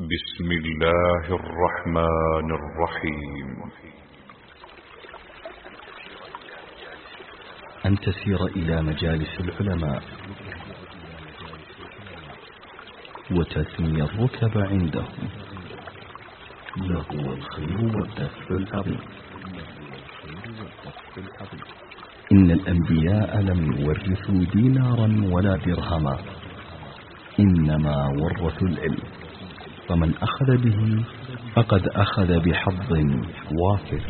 بسم الله الرحمن الرحيم. أن تسير إلى مجالس العلماء. وتثني الركب عندهم. لهو الخير والدفع العظيم إن الأنبياء لم يورثوا دينارا ولا درهما. إنما ورثوا العلم. فمن أخذ به فقد أخذ بحظ وافر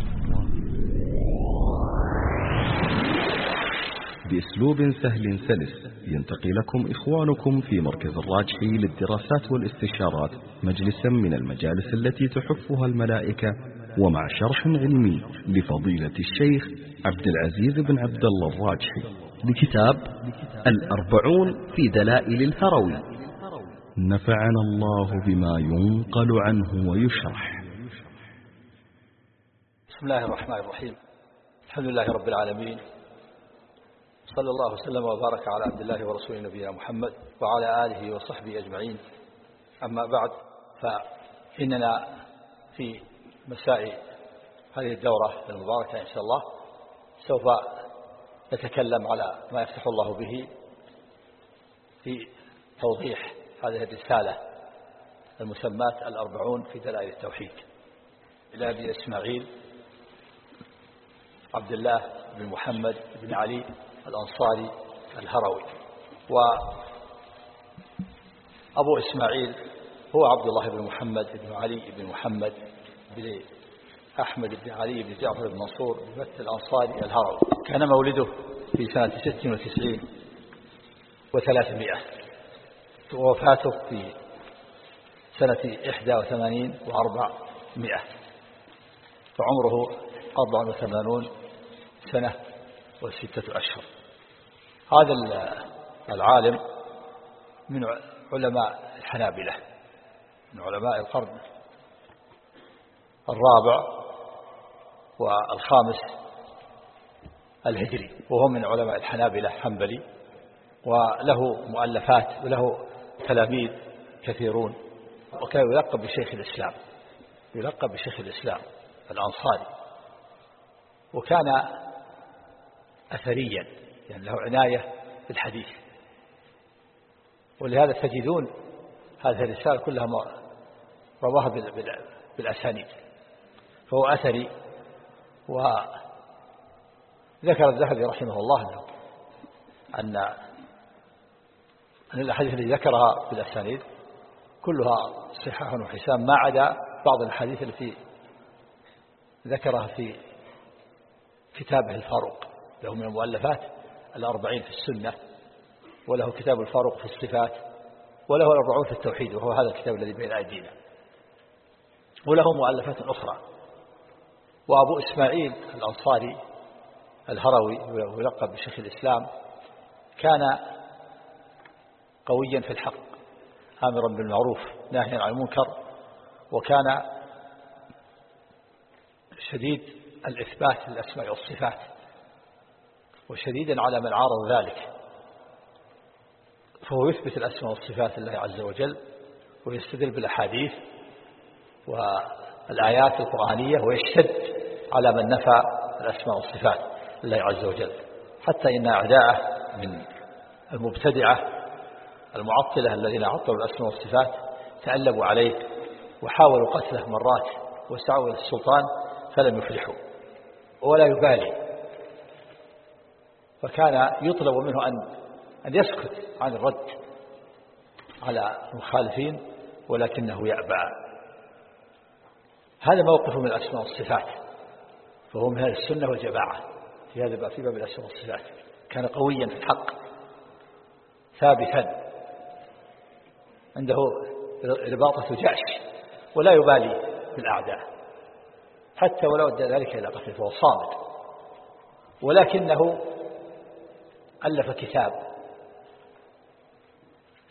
بأسلوب سهل سلس ينتقي لكم إخوانكم في مركز الراجحي للدراسات والاستشارات مجلسا من المجالس التي تحفها الملائكة ومع شرح علمي لفضيلة الشيخ عبد العزيز بن عبد الله الراجحي. لكتاب الأربعون في دلائل الهروي. نفعنا الله بما ينقل عنه ويشرح. بسم الله الرحمن الرحيم. الحمد لله رب العالمين. صلى الله وسلم وبارك على عبد الله ورسوله نبينا محمد وعلى آله وصحبه أجمعين. أما بعد فإننا في مساء هذه الدورة المباركة إن شاء الله سوف نتكلم على ما يفتح الله به في توضيح هذه الرسالة المسمات الأربعون في دلائل التوحيد. إلى أبي إسماعيل عبد الله بن محمد بن علي الأنصاري الهروي. وأبو إسماعيل هو عبد الله بن محمد بن علي بن محمد بن أحمد بن علي بن جعفر بن منصور بن مت الأنصاري الهروي. كان مولده في سنة 96 و300 ووفاته في سنة إحدى وثمانين وأربعمائة. فعمره أربع وثمانون سنة وستة أشهر. هذا العالم من علماء الحنابلة من علماء القرن الرابع والخامس الهجري وهو من علماء الحنابلة حنبلي وله مؤلفات وله تلاميذ كثيرون وكان يلقب بشيخ الإسلام يلقب بشيخ الإسلام الأنصاري وكان أثريا يعني له عناية بالحديث ولهذا تجدون هذه الرسالة كلها رواها بالأسانيد. فهو أثري وذكر الذهبي رحمه الله أن أن الأحاديث التي ذكرها بالأسانيد كلها صحاح وحسام ما عدا بعض الحديث التي ذكرها في كتابه الفاروق. له من المؤلفات الأربعين في السنة وله كتاب الفاروق في الصفات وله الأربعون في التوحيد وهو هذا الكتاب الذي بين أيدينا. وله مؤلفات أخرى. وأبو إسماعيل الأنصاري الهروي ويلقب بشيخ الإسلام كان قويا في الحق آمرا بالمعروف ناهيا عن المنكر وكان شديد الإثبات للأسماء والصفات وشديدا على من عارض ذلك. فهو يثبت الأسماء والصفات لله عز وجل ويستدل بالأحاديث والآيات القرآنية ويشتد على من نفى الأسماء والصفات لله عز وجل. حتى إن أعداءه من المبتدعة المعطلة الذين عطلوا الأسماء والصفات تألبوا عليه وحاولوا قتله مرات وسعوا إلى السلطان فلم يفلحوا ولا يبالي. فكان يطلب منه أن أن يسكت عن الرد على المخالفين ولكنه يأبى. هذا موقف من الأسماء والصفات فهو من السنة والجماعة. في هذا في باب الأسماء والصفات. كان قويا في الحق ثابتا. عنده رباطة جأش ولا يبالي بالأعداء حتى ولو أدى ذلك إلى قتل فهو صامت. ولكنه ألف كتاب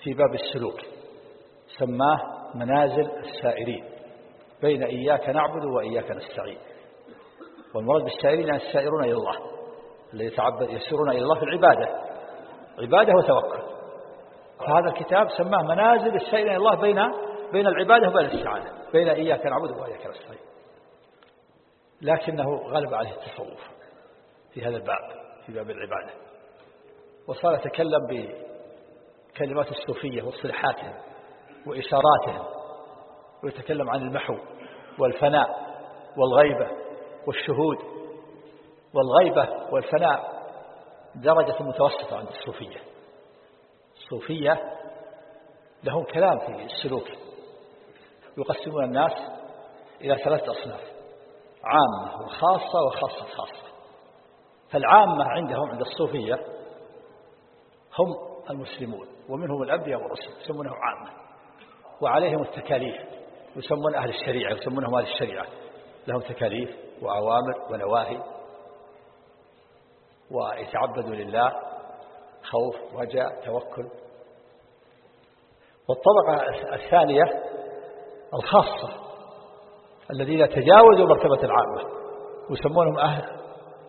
في باب السلوك سماه منازل السائرين. بين إياك نعبد وإياك نستعين. والمراد بالسائرين السائرون إلى الله الذي يتعبد يسيرون إلى الله في العبادة. عبادة وتوكل. فهذا الكتاب سماه منازل السائل الله بين بين العبادة وبين الاستعانة بين إياك نعبد وإياك نستعين. لكنه غلب عليه التصوف في هذا الباب في باب العبادة. وصار يتكلم بكلمات الصوفية واصطلاحاتهم وإشاراتهم ويتكلم عن المحو والفناء والغيبة والشهود. والغيبة والفناء درجة متوسطة عند الصوفية. الصوفية لهم كلام في السلوك. يقسمون الناس إلى ثلاثة أصناف عامة وخاصة وخاصة خاصة. فالعامة عندهم عند الصوفية هم المسلمون ومنهم الأنبياء والرسل يسمونهم عامة وعليهم التكاليف يسمون أهل الشريعة يسمونهم أهل الشريعة. لهم تكاليف وأوامر ونواهي ويتعبدوا لله خوف رجاء توكل. والطبقة الثانية الخاصة الذين تجاوزوا مرتبة العامة ويسمونهم أهل,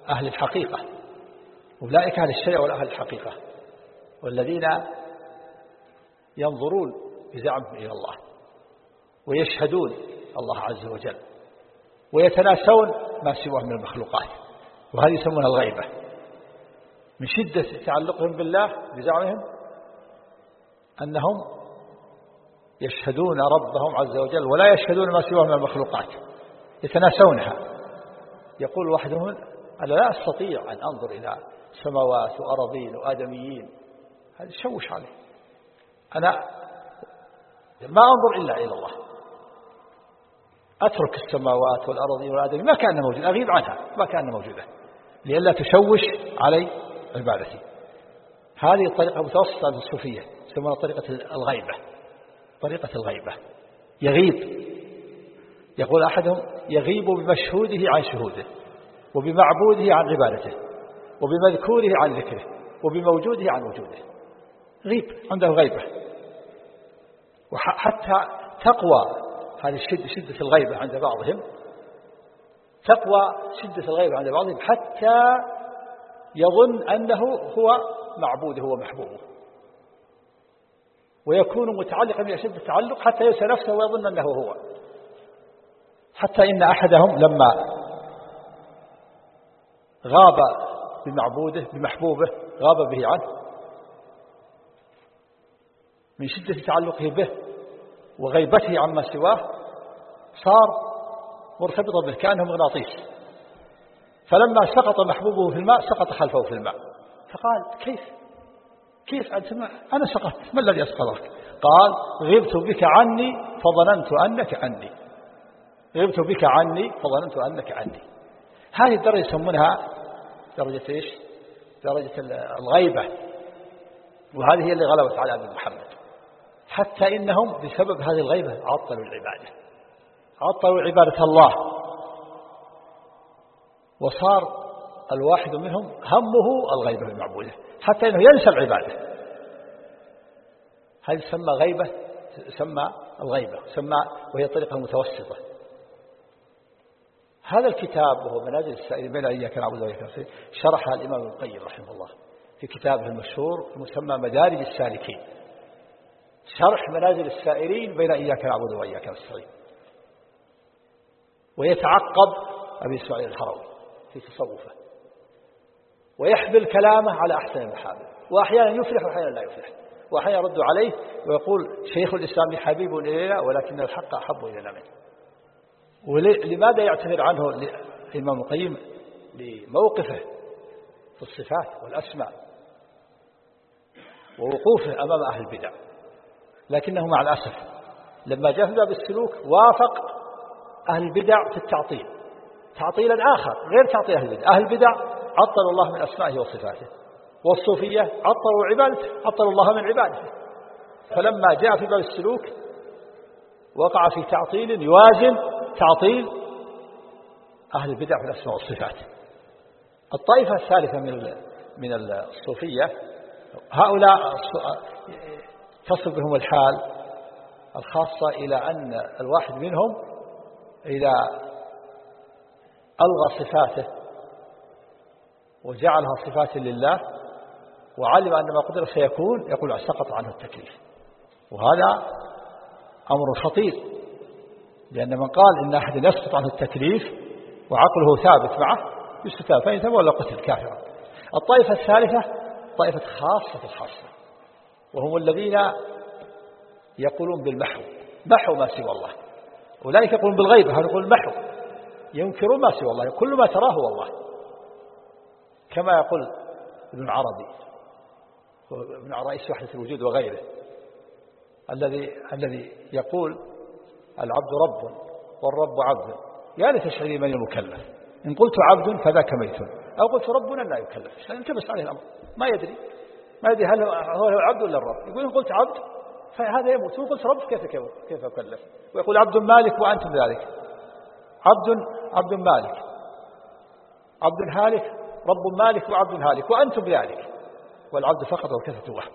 أهل الحقيقة. أولئك أهل الشرع والأهل الحقيقة والذين ينظرون بزعمهم إلى الله ويشهدون الله عز وجل ويتناسون ما سواه من المخلوقات وهذه يسمونها الغيبة. من شدة تعلقهم بالله بزعمهم أنهم يشهدون ربهم عز وجل ولا يشهدون ما سواه من المخلوقات يتناسونها. يقول وحدهم أنا لا أستطيع أن أنظر إلى سماوات وأراضين وآدميين. هذا شوش عليه. أنا ما أنظر إلا إلى الله. أترك السماوات والأراضين والآدميين. ما كان موجود. أغيب عنها. ما كان موجودة. لئلا تشوش علي عبادتي هذه الطريقة متوسطة للصوفية يسمونها طريقة الغيبة. طريقة الغيبة. يغيب. يقول أحدهم يغيب بمشهوده عن شهوده وبمعبوده عن عبادته وبمذكوره عن ذكره وبموجوده عن وجوده غيب عنده غيبة. وحتى تقوى هذه الشدة شدة الغيبة عند بعضهم. تقوى شدة الغيبة عند بعضهم حتى يظن أنه هو معبوده ومحبوبه ويكون متعلقا بأشد التعلق حتى ينسى نفسه ويظن أنه هو. حتى إن أحدهم لما غاب بمعبوده بمحبوبه غاب به عنه من شدة تعلقه به وغيبته عما سواه صار مرتبطا به كأنه مغناطيس فلما سقط محبوبه في الماء سقط خلفه في الماء. فقال كيف؟ كيف أنت أنا سقطت ما الذي أسقطك؟ قال غبت بك عني فظننت أنك عني. غبت بك عني فظننت أنك عني. هذه الدرجة يسمونها درجة إيش؟ درجة الغيبة. وهذه هي اللي غلبت على أبي محمد. حتى إنهم بسبب هذه الغيبة عطلوا العبادة. عطلوا عبادة الله. وصار الواحد منهم همه الغيبة المعبودة حتى أنه ينسى العبادة. هذه تسمى غيبة تسمى الغيبة تسمى وهي طريقة متوسطة. هذا الكتاب وهو منازل السائلين بين إياك نعبد وإياك نستعين شرحها الإمام ابن القيم رحمه الله في كتابه المشهور المسمى مدارج السالكين. شرح منازل السائرين بين إياك نعبد وإياك نستعين. ويتعقب أبي إسماعيل الحروي في تصوفه. ويحمل كلامه على أحسن المحامل وأحيانا يفلح وأحيانا لا يفلح. وأحيانا يرد عليه ويقول شيخ الإسلام حبيب إلينا ولكن الحق أحب إلينا منه ولماذا يعتذر عنه الإمام القيم لموقفه في الصفات والأسماء ووقوفه أمام أهل البدع؟ لكنه مع الأسف لما جاء في باب السلوك وافق أهل البدع في التعطيل. تعطيلا آخر غير تعطيل أهل البدع. أهل البدع عطلوا الله من أسمائه وصفاته والصوفية عطلوا عبادته عطلوا الله من عبادته فلما جاء في باب السلوك وقع في تعطيل يوازن تعطيل أهل البدع في الأسماء والصفات الطائفة الثالثة من من الصوفية هؤلاء تصل بهم الحال الخاصة إلى أن الواحد منهم إذا ألغى صفاته وجعلها صفات لله وعلم أن ما قدر سيكون يقول سقط عنه التكليف. وهذا أمر خطير لأن من قال إن أحد يسقط عنه التكليف وعقله ثابت معه يستتاب فإن تاب ولا قتل كافرا. الطائفة الثالثة طائفة خاصة الخاصة وهم الذين يقولون بالمحو. محو ما سوى الله. أولئك يقولون بالغيبة هذا يقول المحو. ينكرون ما سوى الله كل ما تراه والله. كما يقول ابن عربي ابن رئيس وحدة الوجود وغيره الذي الذي يقول العبد رب والرب عبد. يا لتشعري من المكلف. إن قلت عبد فذاك ميت. أو قلت ربنا لا يكلف. التبس عليه الأمر. ما يدري. ما يدري هل هو العبد ولا الرب يقول إن قلت عبد فهذا يموت. وإن قلت رب كيف كيف أكلف؟ ويقول عبد مالك وأنتم ذلك. عبد عبد مالك عبد هالك رب مالك وعبد هالك وأنتم ذلك والعبد فقط والكثرة وهم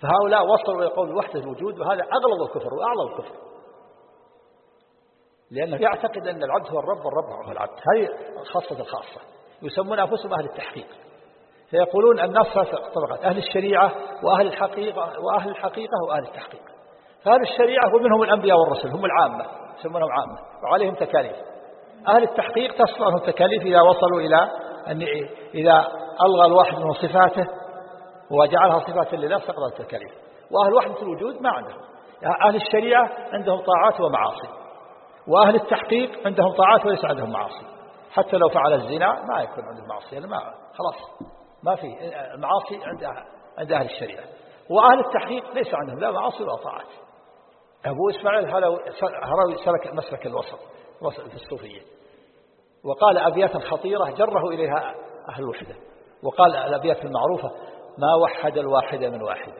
فهؤلاء وصلوا إلى قول وحدة الوجود وهذا أغلظ الكفر وأعظم الكفر. لأنه يعتقد أن العبد هو الرب والرب هو العبد. هذه خاصة الخاصة. يسمون أنفسهم أهل التحقيق. فيقولون الناس طبقات أهل الشريعة وأهل الحقيقة وأهل الحقيقة وأهل التحقيق. فأهل الشريعة ومنهم الأنبياء والرسل هم العامة يسمونهم عامة وعليهم تكاليف. أهل التحقيق عنهم التكاليف إذا وصلوا إلى أن إذا ألغى الواحد من صفاته وجعلها صفات لله سقطت التكاليف. وأهل وحدة الوجود ما عندهم. أهل الشريعة عندهم طاعات ومعاصي. وأهل التحقيق عندهم طاعات وليس عندهم معاصي. حتى لو فعل الزنا ما يكون عنده يعني ما خلاص ما في المعاصي عند عند أهل الشريعة. وأهل التحقيق ليس عندهم لا معاصي ولا طاعات. أبو إسماعيل هروي سلك مسلك الوسط. وسط في الصوفية. وقال أبياتا خطيرة جره إليها أهل الوحدة وقال الأبيات المعروفة ما وحد الواحد من واحد.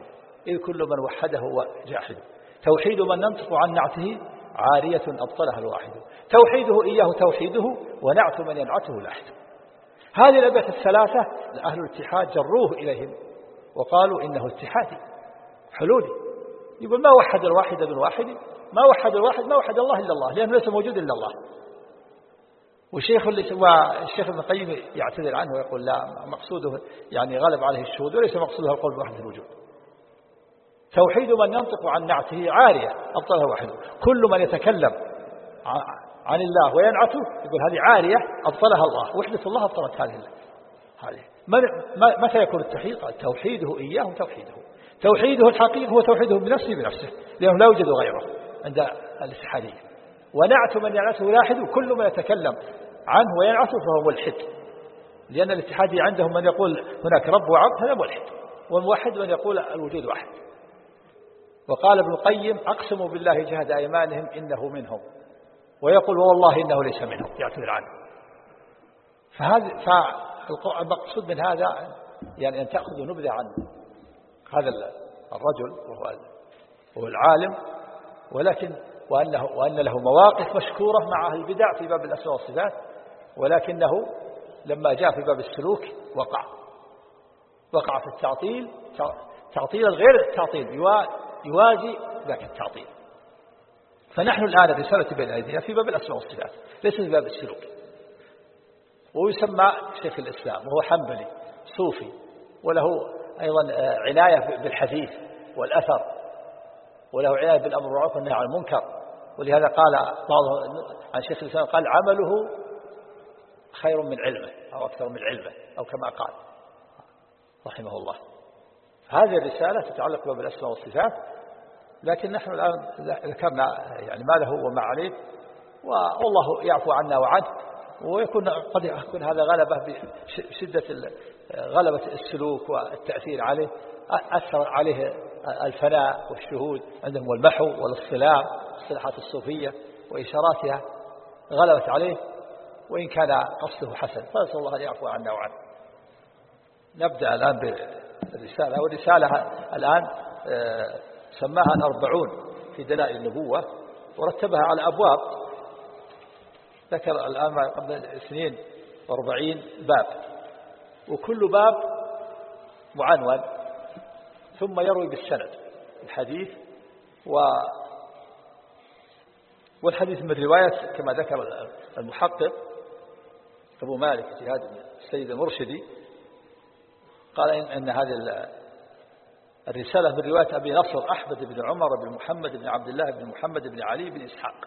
إذ كل من وحده جاحد. توحيد من ننطق عن نعته عارية أبطلها الواحد. توحيده إياه توحيده ونعت من ينعته لاحد هذه الأبيات الثلاثة أهل الاتحاد جروه إليهم. وقالوا إنه اتحادي حلولي. يقول ما وحد الواحد من واحد؟ ما وحد الواحد ما وحد الله إلا الله لأنه ليس موجود إلا الله. والشيخ اللي الشيخ ابن القيم يعتذر عنه ويقول لا مقصوده يعني غلب عليه الشهود وليس مقصوده القول بوحدة الوجود توحيد من ينطق عن نعته عارية أبطلها وحده. كل من يتكلم عن الله وينعته يقول هذه عارية أبطلها الله. وحدة الله أبطلت هذه هذه. متى يكون التوحيد؟ توحيده إياه توحيده. توحيده الحقيقي هو توحيده بنفسه بنفسه لأنه لا يوجد غيره. عند الاتحادية ونعت من ينعته لاحد كل من يتكلم عنه وينعته فهو ملحد. لأن الاتحادي عندهم من يقول هناك رب وعبد هذا ملحد. والموحد من يقول الوجود واحد. وقال ابن القيم أقسم بالله جهد أيمانهم إنه منهم. ويقول والله إنه ليس منهم. يعتذر عنه. فهذا فالمقصود من هذا يعني أن تأخذوا نبذة عن هذا الرجل وهو وهو العالم ولكن وأنه وأن له مواقف مشكورة مع أهل البدع في باب الأسماء والصفات ولكنه لما جاء في باب السلوك وقع. وقع في التعطيل تعطيل غير التعطيل يوازي ذاك التعطيل. فنحن الآن الرسالة بين أيدينا في باب الأسماء والصفات ليس في باب السلوك. ويسمى شيخ الإسلام وهو حنبلي صوفي وله أيضا عناية بالحديث والأثر. وله عناية بالأمر والمعروف والنهي عن المنكر. ولهذا قال بعض عن شيخ الإسلام قال عمله خير من علمه أو أكثر من علمه أو كما قال رحمه الله. هذه الرسالة تتعلق بالأسماء والصفات لكن نحن الآن ذكرنا يعني ما له وما عليه والله يعفو عنا وعنه ويكون قد يكون هذا غلبة بشدة غلبة السلوك والتأثير عليه أثر عليه الفناء والشهود عندهم والمحو والاصطلاح اصطلاحات الصوفية وإشاراتها غلبت عليه وإن كان قصده حسن. فنسأل الله أن يعفو عنا وعنه. نبدأ الآن بالرسالة والرسالة الآن آه، سماها الأربعون في دلائل النبوة ورتبها على أبواب. ذكر الآن قبل سنين وأربعين باب. وكل باب معنون. ثم يروي بالسند الحديث و والحديث من رواية كما ذكر المحقق أبو مالك اجتهاد السيد المرشدي قال إن, إن هذه الرسالة من رواية أبي نصر أحمد بن عمر بن محمد بن عبد الله بن محمد بن علي بن إسحاق.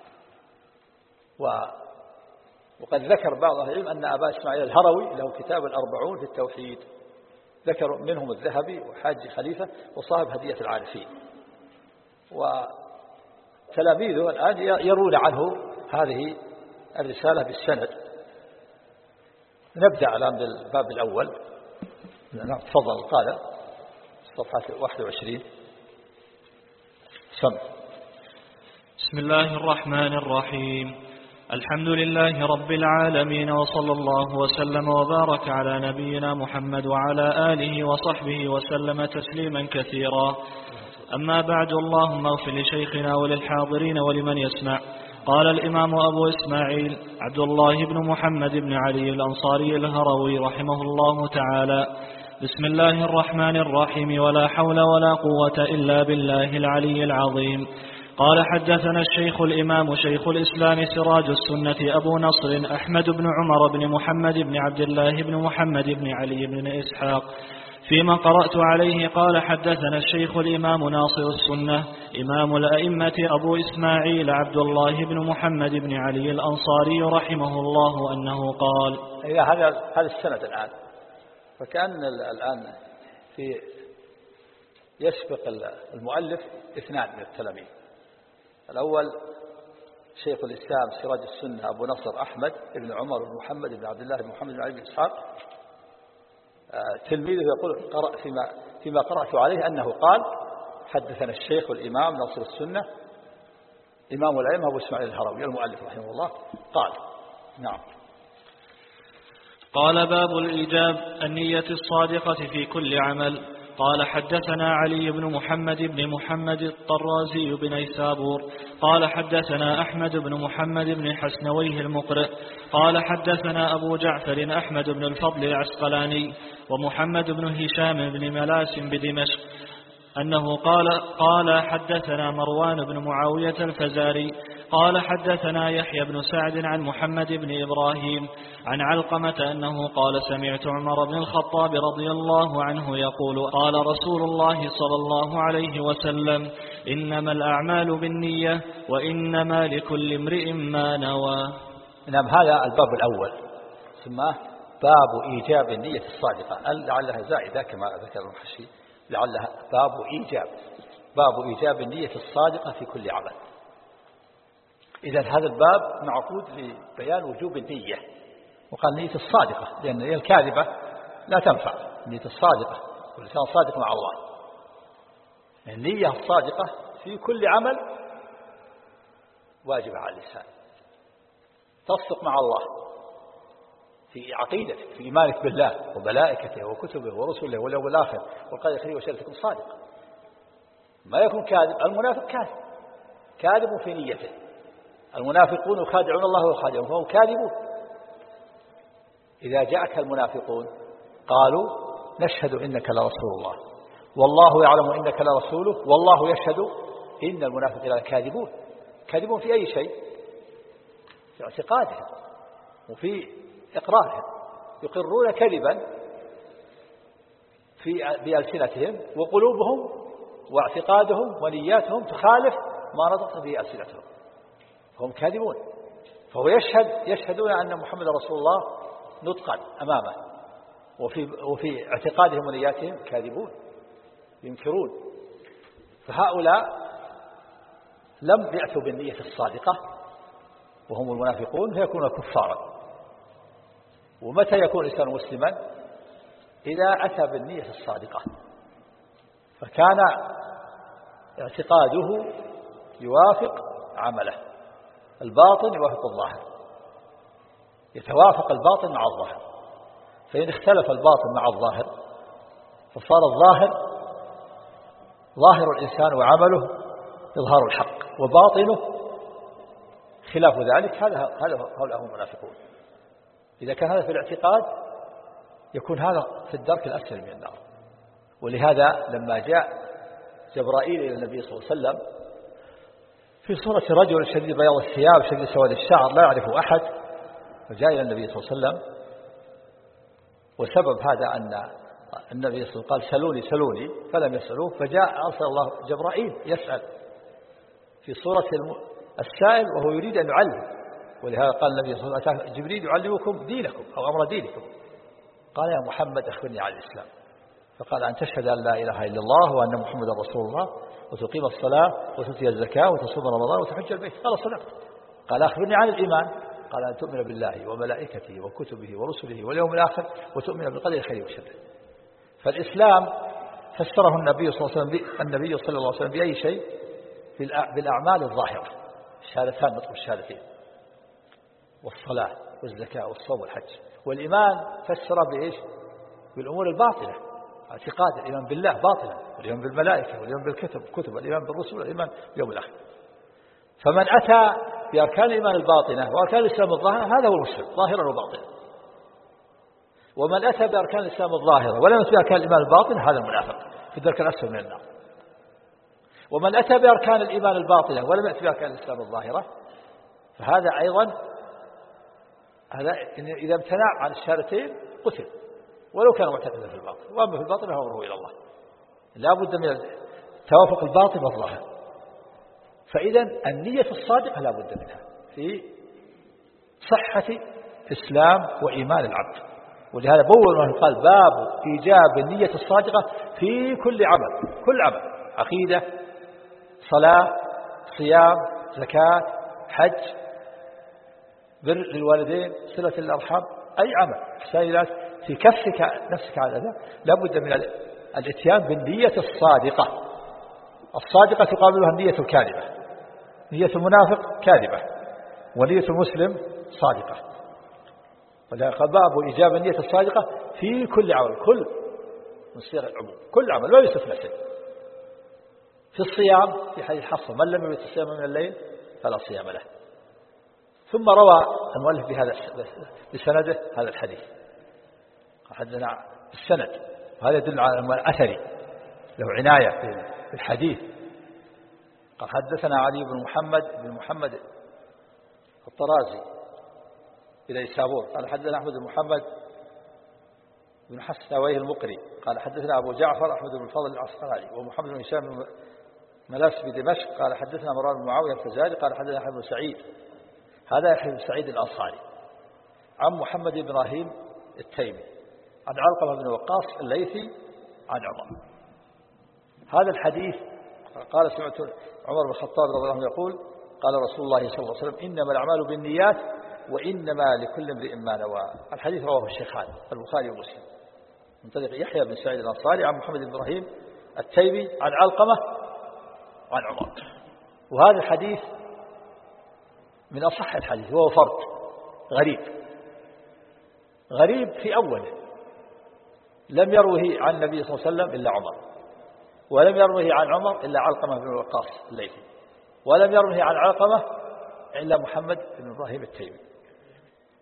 و وقد ذكر بعض أهل العلم أن أبا إسماعيل الهروي له كتاب الأربعون في التوحيد. ذكر منهم الذهبي وحاج خليفة وصاحب هدية العارفين. وتلاميذه الآن يرون عنه هذه الرسالة بالسند. نبدأ الآن بالباب الأول. نعم تفضل. قال صفحة 21 سم. بسم الله الرحمن الرحيم. الحمد لله رب العالمين وصلى الله وسلم وبارك على نبينا محمد وعلى آله وصحبه وسلم تسليما كثيرا. أما بعد اللهم اغفر لشيخنا وللحاضرين ولمن يسمع. قال الإمام أبو إسماعيل عبد الله بن محمد بن علي الأنصاري الهروي رحمه الله تعالى بسم الله الرحمن الرحيم ولا حول ولا قوة إلا بالله العلي العظيم. قال حدثنا الشيخ الإمام شيخ الإسلام سراج السنة أبو نصر أحمد بن عمر بن محمد بن عبد الله بن محمد بن علي بن إسحاق. فيما قرأت عليه قال حدثنا الشيخ الإمام ناصر السنة إمام الأئمة أبو إسماعيل عبد الله بن محمد بن علي الأنصاري رحمه الله أنه قال هذا هذا السند الآن. فكأن الآن في يسبق المؤلف اثنان من التلاميذ. الأول شيخ الإسلام سراج السنة أبو نصر أحمد بن عمر بن محمد بن عبد الله بن محمد بن علي بن إسحاق. آه، تلميذه يقول قرأ فيما, فيما قرأت عليه أنه قال حدثنا الشيخ والإمام ناصر السنة إمام الأئمة أبو إسماعيل الهروي المؤلف رحمه الله قال نعم. قال باب الإيجاب النية الصادقة في كل عمل. قال حدثنا علي بن محمد بن محمد الطرازي بن ايسابور قال حدثنا أحمد بن محمد بن حسنويه المقرئ. قال حدثنا أبو جعفر أحمد بن الفضل العسقلاني ومحمد بن هشام بن ملاس بدمشق. أنه قال قال حدثنا مروان بن معاوية الفزاري قال حدثنا يحيى بن سعد عن محمد بن إبراهيم عن علقمة أنه قال سمعت عمر بن الخطاب رضي الله عنه يقول قال رسول الله صلى الله عليه وسلم إنما الأعمال بالنية وإنما لكل امرئ ما نوى. نعم هذا الباب الأول. ثم باب إيجاب النية الصادقة. لعلها زائدة كما ذكر المحشي لعلها باب إيجاب. باب إيجاب النية الصادقة في كل عمل. إذا هذا الباب معقود لبيان وجوب النية. وقال النية الصادقة لأن النية الكاذبة لا تنفع. النية الصادقة والإنسان صادق مع الله. النية الصادقة في كل عمل واجبة على الإنسان. تصدق مع الله في عقيدتك في إيمانك بالله وملائكته وكتبه ورسله واليوم الآخر والقدر خير وشر تكون صادق. ما يكون كاذب المنافق كاذب. كاذب في نيته. المنافقون يخادعون الله ويخادعون فهم كاذبون. إذا جاءك المنافقون قالوا نشهد إنك لرسول الله. والله يعلم إنك لرسوله والله يشهد إن المنافقين لكاذبون. كاذبون في أي شيء؟ في اعتقادهم وفي إقرارهم. يقرون كذبا في بألسنتهم وقلوبهم واعتقادهم ونياتهم تخالف ما نطقت به ألسنتهم. هم كاذبون. فهو يشهد يشهدون أن محمد رسول الله نطقا أمامه. وفي, وفي اعتقادهم ونياتهم كاذبون ينكرون. فهؤلاء لم يأتوا بالنية الصادقة وهم المنافقون فيكونون كفارا. ومتى يكون الإنسان مسلما؟ إذا أتى بالنية الصادقة. فكان اعتقاده يوافق عمله. الباطن يوافق الظاهر. يتوافق الباطن مع الظاهر. فإن اختلف الباطن مع الظاهر فصار الظاهر ظاهر الإنسان وعمله إظهار الحق وباطنه خلاف ذلك. هذا هذا هؤلاء هم المنافقون. إذا كان هذا في الاعتقاد يكون هذا في الدرك الأسفل من النار. ولهذا لما جاء جبرائيل إلى النبي صلى الله عليه وسلم في صورة رجل شديد بياض الثياب شديد سواد الشعر لا يعرفه أحد فجاء إلى النبي صلى الله عليه وسلم. وسبب هذا أن النبي صلى الله عليه وسلم قال سلوني سلوني. فلم يسألوه فجاء أرسل الله جبرائيل يسأل. في صورة السائل وهو يريد أن يعلم. ولهذا قال النبي صلى الله عليه وسلم جبريل يعلمكم دينكم أو أمر دينكم؟ قال يا محمد أخبرني عن الإسلام. فقال أن تشهد أن لا إله إلا الله وأن محمدا رسول الله. وتقيم الصلاة وتؤتي الزكاة وتصوم رمضان وتحج البيت. قال صدقت. قال أخبرني عن الإيمان. قال أن تؤمن بالله وملائكته وكتبه ورسله واليوم الآخر وتؤمن بالقدر خير وشر فالإسلام فسره النبي صلى الله عليه وسلم النبي صلى الله عليه وسلم بأي شيء؟ بالأعمال الظاهرة. الشهادتان نطق الشهادتين والصلاة والزكاة والصوم والحج. والإيمان فسر بإيش؟ بالأمور الباطنة اعتقاد الإيمان بالله باطلا والإيمان بالملائكة والإيمان بالكتب كتب الإيمان بالرسل والإيمان باليوم الآخر. فمن أتى بأركان الإيمان الباطنة وأركان الإسلام الظاهرة هذا هو المسلم ظاهرا وباطنا. ومن أتى بأركان الإسلام الظاهرة ولم يأتي بأركان الإيمان الباطن هذا المنافق في الدرك الأسفل من النار. ومن أتى بأركان الإيمان الباطنة ولم يأتي بأركان الإسلام الظاهرة فهذا أيضا هذا إذا امتنع عن الشهادتين قتل. ولو كان معتقدا في الباطن وأما في الباطن فهو أمره إلى الله. لا بد من توافق الباطن والظاهر. فإذا النية الصادقة لا بد منها في صحة إسلام وإيمان العبد. ولهذا بول من قال باب إيجاب النية الصادقة في كل عمل. كل عمل. عقيدة صلاة صيام زكاة حج بر للوالدين صلة الأرحام أي عمل. إحسان في كفك نفسك على ذلك لابد من الاتيان بالنية الصادقة. الصادقة تقابلها النية الكاذبة. نية المنافق كاذبة ونية المسلم صادقة. ولهذا باب إجابة النية الصادقة في كل عمل كل من صيغ العموم كل عمل لا يستثنى شيء في الصيام في حديث حفصة من لم يمت الصيام من الليل فلا صيام له. ثم روى المؤلف بهذا بسنده هذا الحديث. حدثنا السند. وهذا يدل على الأثري له عناية في الحديث. قال حدثنا علي بن محمد بن محمد الطرازي إلى إسابور. قال حدثنا أحمد بن محمد بن حسن ويه المقري. قال حدثنا أبو جعفر أحمد بن الفضل العسقلاني ومحمد بن هشام ملاس بدمشق. قال حدثنا مران بن معاوية الفزاري. قال حدثنا أحمد بن سعيد. هذا يحيى بن سعيد الأنصاري. عن محمد إبراهيم التيمي. عن علقمة بن وقاص الليثي عن عمر. هذا الحديث قال سمعت عمر بن الخطاب رضي الله عنه يقول قال رسول الله صلى الله عليه وسلم إنما الأعمال بالنيات وإنما لكل امرئ ما نوى. الحديث رواه الشيخان البخاري ومسلم. من طريق يحيى بن سعيد الأنصاري عن محمد بن إبراهيم التيمي عن علقمة عن عمر. وهذا الحديث من أصح الحديث وهو فرد غريب. غريب في أوله. لم يروه عن النبي صلى الله عليه وسلم إلا عمر. ولم يروه عن عمر إلا علقمة بن وقاص الليثي. ولم يروه عن علقمة إلا محمد بن إبراهيم التيمي.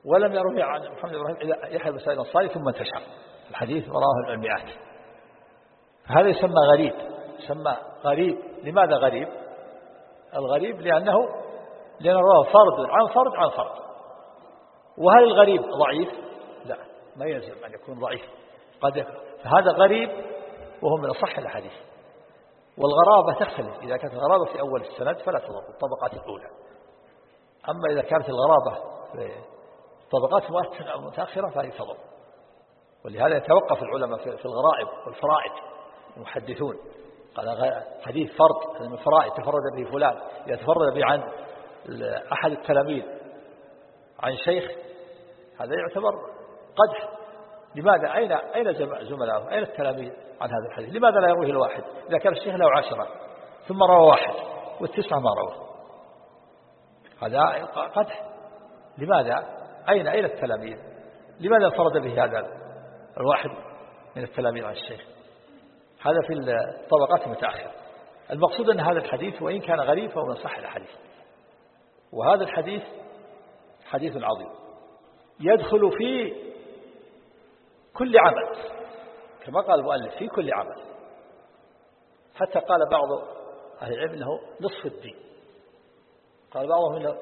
ولم يروه عن محمد بن إبراهيم إلا يحيى بن سعيد الصالح ثم انتشر. الحديث وراه المئات. هذا يسمى غريب. يسمى غريب. لماذا غريب؟ الغريب لأنه لأن رواه فرد عن فرد عن فرد. وهل الغريب ضعيف؟ لا. ما يلزم أن يكون ضعيف. قد فهذا غريب وهو من أصح الحديث والغرابة تختلف. إذا كانت الغرابة في أول السند فلا تضر الطبقات الأولى. أما إذا كانت الغرابة في طبقات متأخرة فهي تضر ولهذا يتوقف العلماء في الغرائب والفرائد المحدثون. قال حديث فرد من الفرائد تفرد به فلان إذا تفرد به عن أحد التلاميذ عن شيخ هذا يعتبر قدح. لماذا؟ أين أين زملائه؟ أين التلاميذ عن هذا الحديث؟ لماذا لا يرويه الواحد إذا كان الشيخ له عشرة ثم روى واحد والتسعة ما روى. هذا قدح. لماذا؟ أين أين التلاميذ؟ لماذا انفرد به هذا الواحد من التلاميذ عن الشيخ؟ هذا في الطبقات المتأخرة. المقصود أن هذا الحديث وإن كان غريب فهو من صح الحديث. وهذا الحديث حديث عظيم. يدخل في كل عمل كما قال المؤلف في كل عمل. حتى قال بعض أهل العلم إنه نصف الدين. قال بعضهم إنه,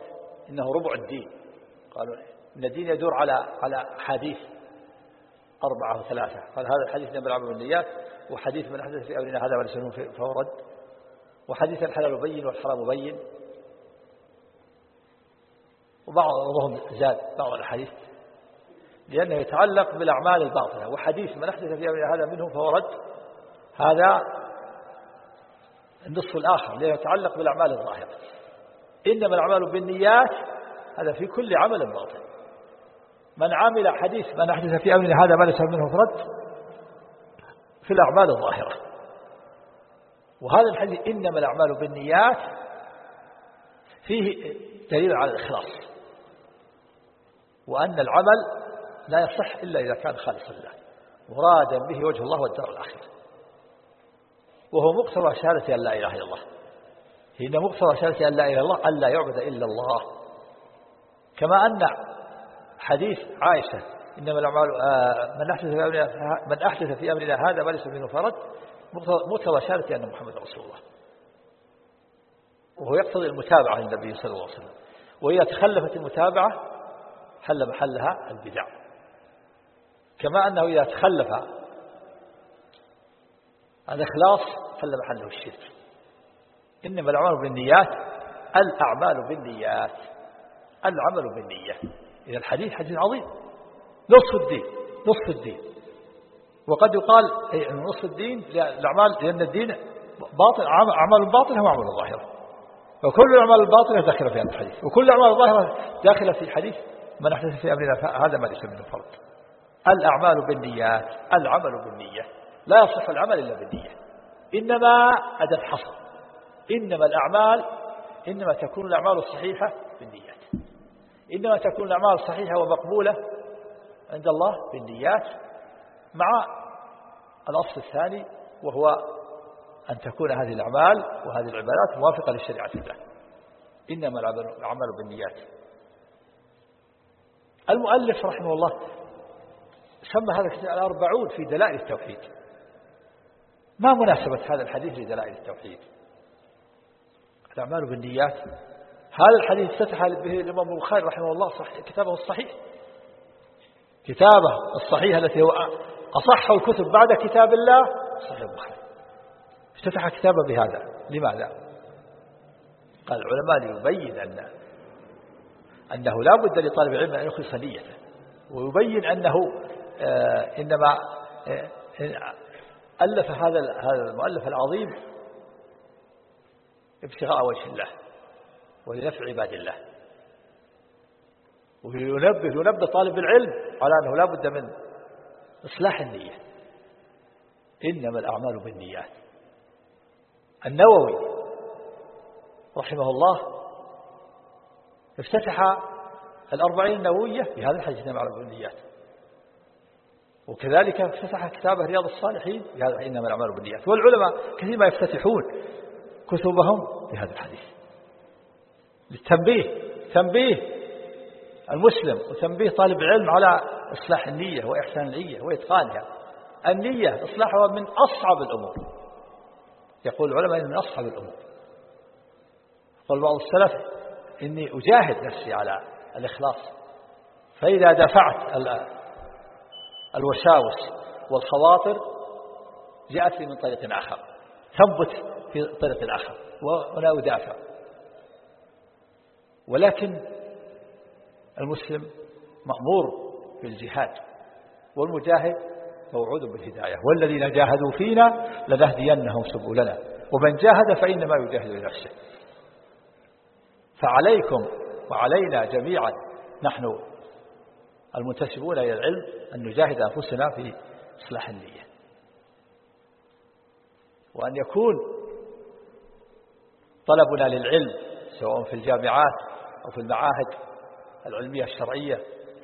إنه ربع الدين. قالوا إن الدين يدور على على أحاديث أربعة وثلاثة قال هذا الحديث إنما العمل بالنيات وحديث من أحدث في أمرنا هذا وليس فهو رد. وحديث الحلال بين والحرام بين. وبعضهم زاد بعض الأحاديث لأنه يتعلق بالأعمال الباطنة وحديث من أحدث في هذا منه فهو رد هذا النصف الآخر لأنه يتعلق بالأعمال الظاهرة. إنما الأعمال بالنيات هذا في كل عمل باطن من عمل حديث من أحدث في أمرنا هذا ما ليس منه فرد في الأعمال الظاهرة. وهذا الحديث إنما الأعمال بالنيات فيه دليل على الإخلاص. وأن العمل لا يصح إلا إذا كان خالصا لله. مرادا به وجه الله والدار الآخرة. وهو مقتضى شهادة أن لا إله إلا الله. إن مقتضى شهادة أن لا إله إلا الله أن لا يعبد إلا الله. كما أن حديث عائشة إنما الأعمال آه، من أحدث في أمرنا من أحدث في أمرنا هذا ما ليس منه فرد. مقتضى شهادة أن محمد رسول الله. وهو يقتضي المتابعة للنبي صلى الله عليه وسلم. وإذا تخلفت المتابعة حل محلها البدع. كما أنه إذا تخلف الإخلاص حل محله الشرك. إنما الأعمال بالنيات الأعمال بالنيات العمل بالنية. إذا الحديث حديث عظيم. نصف الدين نصف الدين. وقد يقال نصف الدين الأعمال لأن الدين باطل أعمال باطنة وأعمال ظاهرة. وكل الأعمال الباطنة داخلة في هذا الحديث. وكل الأعمال الظاهرة داخلة في الحديث. من أحدث في أمرنا هذا ما ليس منه فرض. الأعمال بالنيات العمل بالنية لا يصح العمل إلا بالنية. إنما أداة حصر. إنما الأعمال إنما تكون الأعمال الصحيحة بالنيات. إنما تكون الأعمال الصحيحة ومقبولة عند الله بالنيات مع الأصل الثاني وهو أن تكون هذه الأعمال وهذه العبادات موافقة لشريعة الله. إنما العمل بالنيات. المؤلف رحمه الله سمى هذا الأربعون في دلائل التوحيد. ما مناسبة هذا الحديث لدلائل التوحيد. الأعمال بالنيات. هذا الحديث افتتح به الإمام البخاري رحمه الله صحيح كتابه الصحيح. كتابه الصحيح التي هو أصح الكتب بعد كتاب الله صحيح البخاري. افتتح كتابه بهذا. لماذا؟ قال العلماء ليبين أن أنه لا بد لطالب العلم أن يخلص نيته. ويبين أنه إنما آه، ألف هذا هذا المؤلف العظيم ابتغاء وجه الله ولنفع عباد الله. وينبه ينبه طالب العلم على أنه لا بد من إصلاح النية. إنما الأعمال بالنيات. النووي رحمه الله افتتح الأربعين النووية بهذا الحديث إنما الأعمال بالنيات وكذلك افتتح كتابه رياض الصالحين بهذا إنما الأعمال بالنيات. والعلماء كثير ما يفتتحون كتبهم بهذا الحديث. للتنبيه تنبيه المسلم وتنبيه طالب العلم على إصلاح النية وإحسان النية وإتقانها. النية إصلاحها من أصعب الأمور. يقول العلماء من أصعب الأمور. قال بعض السلف إني أجاهد نفسي على الإخلاص. فإذا دفعت الوساوس والخواطر جاءت لي من طريق آخر. ثبت في طريق آخر وأنا أدافع. ولكن المسلم مأمور بالجهاد والمجاهد موعود بالهداية. والذين جاهدوا فينا لنهدينهم سبلنا ومن جاهد فإنما يجاهد لنفسه. فعليكم وعلينا جميعا نحن المنتسبون إلى العلم أن نجاهد أنفسنا في إصلاح النية. وأن يكون طلبنا للعلم سواء في الجامعات أو في المعاهد العلمية الشرعية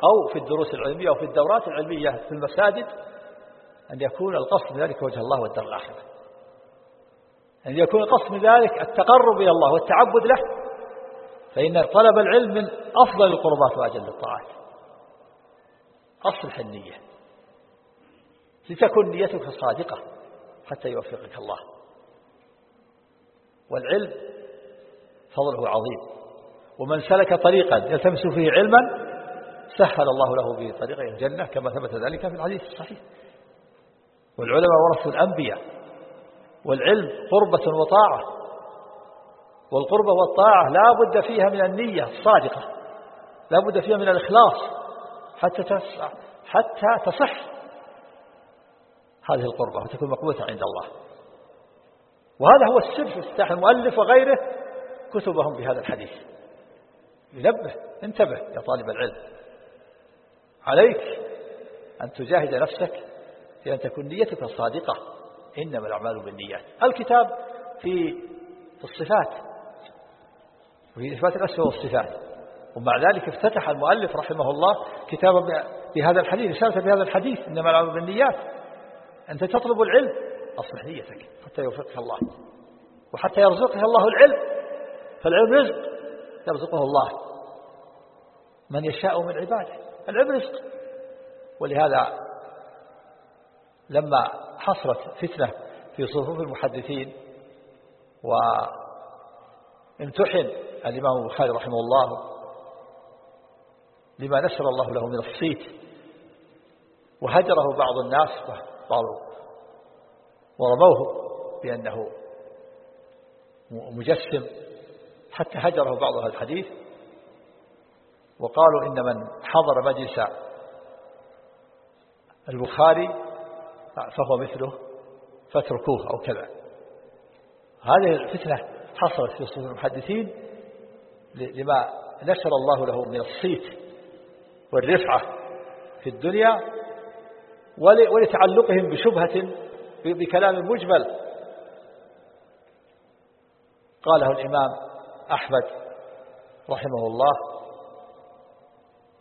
أو في الدروس العلمية أو في الدورات العلمية في المساجد أن يكون القصد من ذلك وجه الله والدار الآخرة. أن يكون القصد من ذلك التقرب إلى الله والتعبد له فإن طلب العلم من أفضل القربات وأجل الطاعات. أصلح النية لتكن نيتك صادقة حتى يوفقك الله. والعلم فضله عظيم. ومن سلك طريقا يلتمس فيه علما سهل الله له به طريق الجنة كما ثبت ذلك في الحديث الصحيح. والعلماء ورثوا الأنبياء. والعلم قربة وطاعة. والقربة والطاعة لا بد فيها من النية الصادقة. لا بد فيها من الإخلاص. حتى حتى تصح هذه القربة وتكون مقبولة عند الله. وهذا هو السر في افتتاح المؤلف وغيره كتبهم بهذا الحديث. ينبه انتبه يا طالب العلم. عليك أن تجاهد نفسك في أن تكون نيتك صادقة. إنما الأعمال بالنيات. الكتاب في في الصفات وفي إثبات الأسماء والصفات. ومع ذلك افتتح المؤلف رحمه الله كتابا بهذا الحديث رسالة بهذا الحديث إنما الأعمال بالنيات. أنت تطلب العلم. أصلح نيتك حتى يوفقك الله. وحتى يرزقك الله العلم. فالعلم رزق. يرزقه الله. من يشاء من عباده. العلم رزق. ولهذا لما حصلت فتنة في صفوف المحدثين وامتحن الإمام البخاري رحمه الله لما نشر الله له من الصيت. وهجره بعض الناس قالوا ورموه بأنه مجسم حتى هجره بعض أهل الحديث. وقالوا إن من حضر مجلس البخاري فهو مثله فاتركوه أو كذا. هذه الفتنة حصلت في صدور المحدثين لما نشر الله له من الصيت. والرفعة في الدنيا ولتعلقهم بشبهة بكلام مجمل. قاله الإمام أحمد رحمه الله.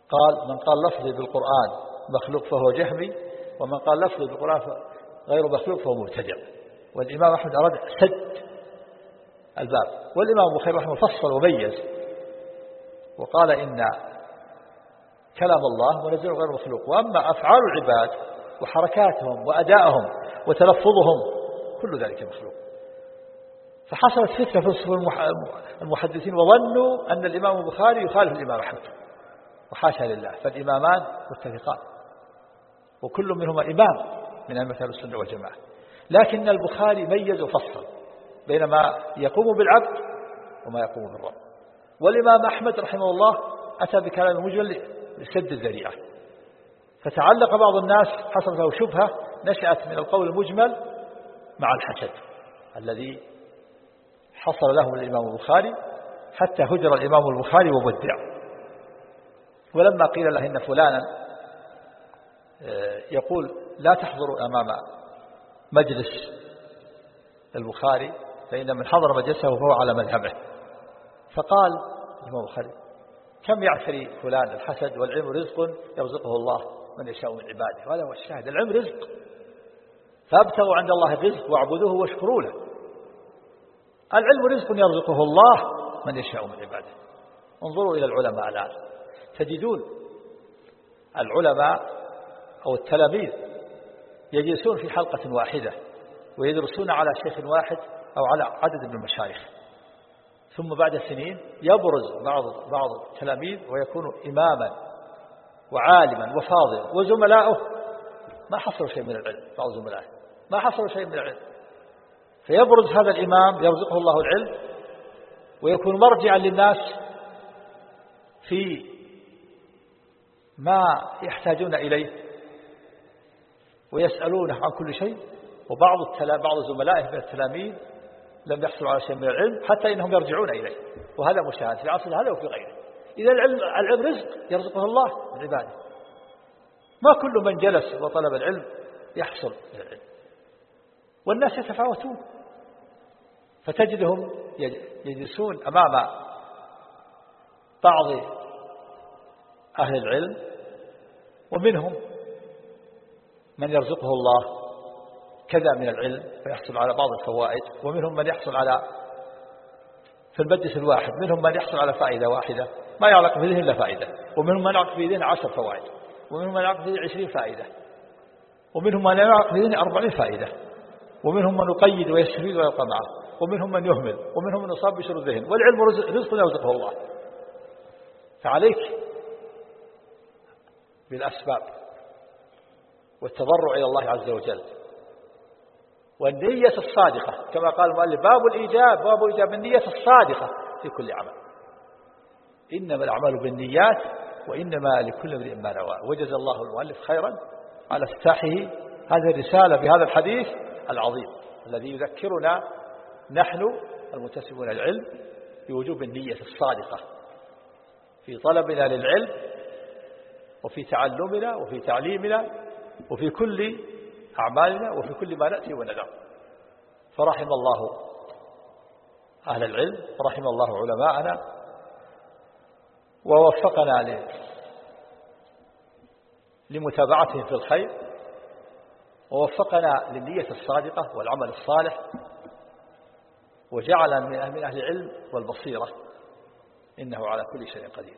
قال من قال لفظي بالقرآن مخلوق فهو جهمي ومن قال لفظي بالقرآن غير مخلوق فهو مبتدع. والإمام أحمد أراد سد الباب. والإمام أبو خير رحمه فصل وميز. وقال إن كلام الله منزل غير مخلوق. وأما أفعال العباد وحركاتهم وأدائهم وتلفظهم كل ذلك مخلوق. فحصلت فتنة في صفوف المحدثين وظنوا أن الإمام البخاري يخالف الإمام أحمد. وحاشا لله فالإمامان متفقان. وكل منهما إمام من أئمة السنة والجماعة. لكن البخاري ميز وفصل بين ما يقوم بالعبد وما يقوم بالرب. والإمام أحمد رحمه الله أتى بكلام مجمل لسد الذريعة. فتعلق بعض الناس حصل له شبهة نشأت من القول المجمل مع الحسد الذي حصل له الإمام البخاري حتى هجر الإمام البخاري وبدع ولما قيل له إن فلانا آه، يقول لا تحضروا أمام مجلس البخاري فإن من حضر مجلسه فهو على مذهبه. فقال الإمام البخاري كم يعتري فلان الحسد والعلم رزق يرزقه الله من يشاء من عباده؟ وهذا هو الشاهد. العلم رزق. فابتغوا عند الله الرزق واعبدوه واشكروا له. العلم رزق يرزقه الله من يشاء من عباده. انظروا إلى العلماء الآن. تجدون العلماء أو التلاميذ يجلسون في حلقة واحدة ويدرسون على شيخ واحد أو على عدد من المشايخ. ثم بعد سنين يبرز بعض بعض التلاميذ ويكون إماما وعالما وفاضلا وزملاؤه ما حصلوا شيء من العلم بعض زملائه. ما حصلوا شيء من العلم. فيبرز هذا الإمام يرزقه الله العلم ويكون مرجعا للناس في ما يحتاجون إليه ويسألونه عن كل شيء. وبعض بعض زملائه من التلاميذ لم يحصلوا على شيء من العلم حتى إنهم يرجعون إليه. وهذا مشاهد في عصر هذا وفي غيره. إذا العلم, العلم رزق يرزقه الله من عباده. ما كل من جلس وطلب العلم يحصل العلم. والناس يتفاوتون. فتجدهم يجلسون أمام بعض أهل العلم ومنهم من يرزقه الله. كذا من العلم فيحصل على بعض الفوائد ومنهم من يحصل على في المجلس الواحد منهم من يحصل على فائدة واحدة ما يعلق في ذهن إلا فائدة ومنهم من يعلق في ذهن عشر فوائد ومنهم من يعلق في ذهن عشرين فائدة ومنهم من يعلق في ذهن أربعين فائدة ومنهم من يقيد ويستفيد ويبقى معه ومنهم من يهمل ومنهم من يصاب بشر الذهن والعلم رزق يرزقه الله. فعليك بالأسباب والتضرع إلى الله عز وجل. والنية الصادقة كما قال المؤلف باب الإيجاب باب إيجاب النية الصادقة في كل عمل. إنما الأعمال بالنيات وإنما لكل امرئ ما نوى. وجزى الله المؤلف خيرا على افتتاحه هذه الرسالة بهذا الحديث العظيم الذي يذكرنا نحن المنتسبون العلم بوجوب النية الصادقة في طلبنا للعلم وفي تعلمنا وفي تعليمنا وفي كل أعمالنا وفي كل ما نأتي وندع فرحم الله أهل العلم ورحم الله علماءنا ووفقنا لمتابعتهم في الخير ووفقنا للنية الصادقة والعمل الصالح وجعل من أهل العلم والبصيرة. إنه على كل شيء قدير.